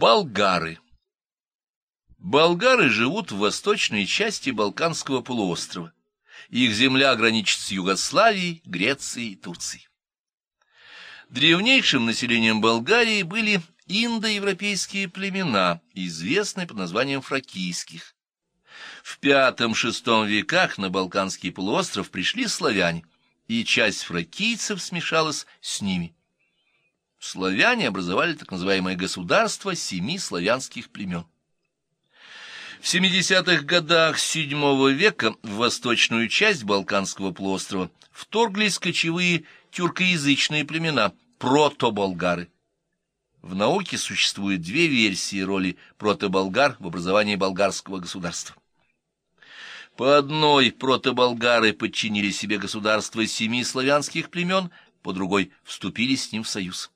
Болгары Болгары живут в восточной части Балканского полуострова. Их земля граничит с Югославией, Грецией и Турцией. Древнейшим населением Болгарии были индоевропейские племена, известные под названием фракийских. В V-VI веках на Балканский полуостров пришли славяне, и часть фракийцев смешалась с ними. Славяне образовали так называемое государство семи славянских племен. В 70-х годах VII века в восточную часть Балканского полуострова вторглись кочевые тюркоязычные племена, протоболгары. В науке существует две версии роли протоболгар в образовании болгарского государства. По одной протоболгары подчинили себе государство семи славянских племен, по другой вступили с ним в союз.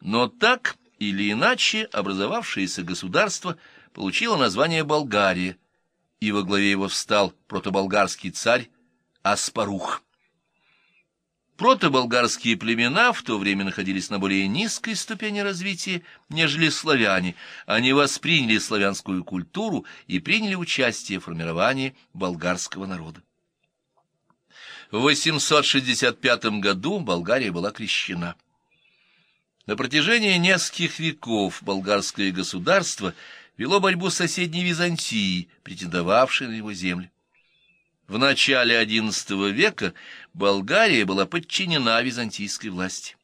Но так или иначе образовавшееся государство получило название Болгария, и во главе его встал протоболгарский царь Аспарух. Протоболгарские племена в то время находились на более низкой ступени развития, нежели славяне. Они восприняли славянскую культуру и приняли участие в формировании болгарского народа. В 865 году Болгария была крещена. На протяжении нескольких веков болгарское государство вело борьбу с соседней Византией, претендовавшей на его земли. В начале XI века Болгария была подчинена византийской власти.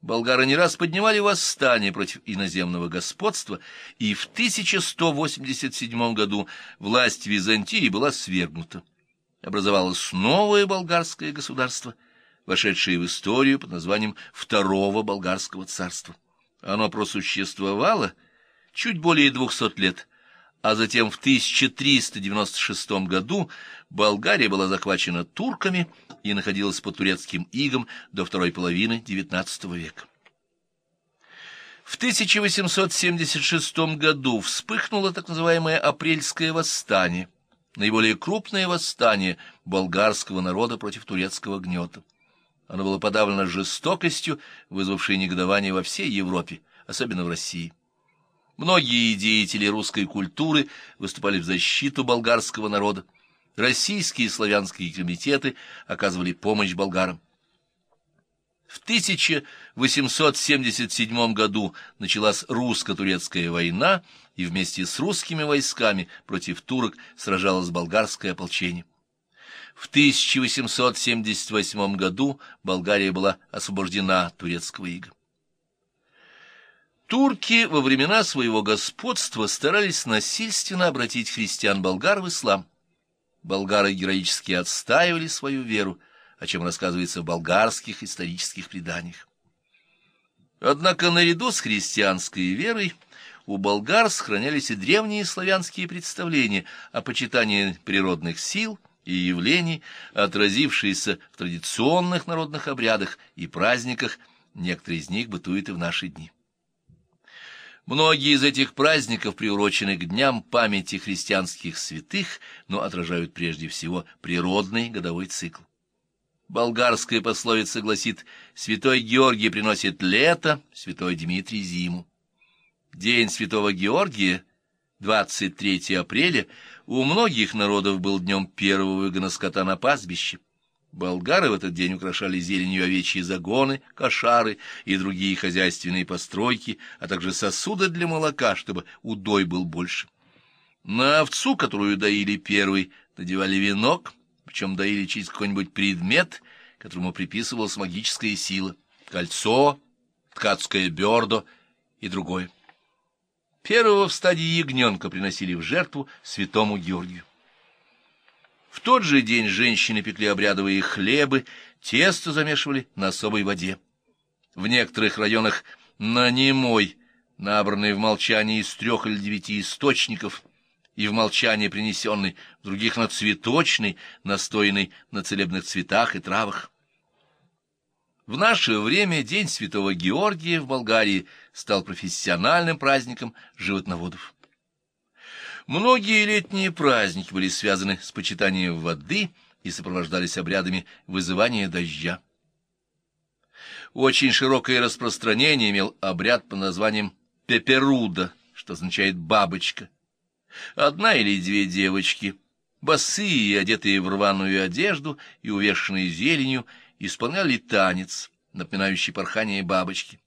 Болгары не раз поднимали восстание против иноземного господства, и в 1187 году власть Византии была свергнута. Образовалось новое болгарское государство, вошедшее в историю под названием Второго Болгарского царства. Оно просуществовало чуть более двухсот лет – а затем в 1396 году Болгария была захвачена турками и находилась под турецким игом до второй половины XIX века. В 1876 году вспыхнуло так называемое «Апрельское восстание», наиболее крупное восстание болгарского народа против турецкого гнета. Оно было подавлено жестокостью, вызвавшей негодование во всей Европе, особенно в России. Многие деятели русской культуры выступали в защиту болгарского народа. Российские и славянские комитеты оказывали помощь болгарам. В 1877 году началась русско-турецкая война, и вместе с русскими войсками против турок сражалось болгарское ополчение. В 1878 году Болгария была освобождена от турецкого ига. Турки во времена своего господства старались насильственно обратить христиан-болгар в ислам. Болгары героически отстаивали свою веру, о чем рассказывается в болгарских исторических преданиях. Однако наряду с христианской верой у болгар сохранялись и древние славянские представления о почитании природных сил и явлений, отразившиеся в традиционных народных обрядах и праздниках, некоторые из них бытуют и в наши дни. Многие из этих праздников приурочены к дням памяти христианских святых, но отражают прежде всего природный годовой цикл. Болгарская пословица гласит «Святой Георгий приносит лето, святой Дмитрий зиму». День святого Георгия, 23 апреля, у многих народов был днем первого выгона скота на пастбище. Болгары в этот день украшали зеленью овечьи загоны, кошары и другие хозяйственные постройки, а также сосуды для молока, чтобы удой был больше. На овцу, которую доили первый, надевали венок, причем доили через какой-нибудь предмет, которому приписывалась магическая сила, кольцо, ткацкое бердо и другое. Первого в стадии ягненка приносили в жертву святому Георгию. В тот же день женщины пекли обрядовые хлебы, тесто замешивали на особой воде. В некоторых районах на немой, набранный в молчании из трех или девяти источников, и в молчании принесенный, в других на цветочный, настоянный на целебных цветах и травах. В наше время День Святого Георгия в Болгарии стал профессиональным праздником животноводов. Многие летние праздники были связаны с почитанием воды и сопровождались обрядами вызывания дождя. Очень широкое распространение имел обряд под названием пеперуда, что означает «бабочка». Одна или две девочки, босые, одетые в рваную одежду и увешанные зеленью, исполняли танец, напоминающий порхание бабочки.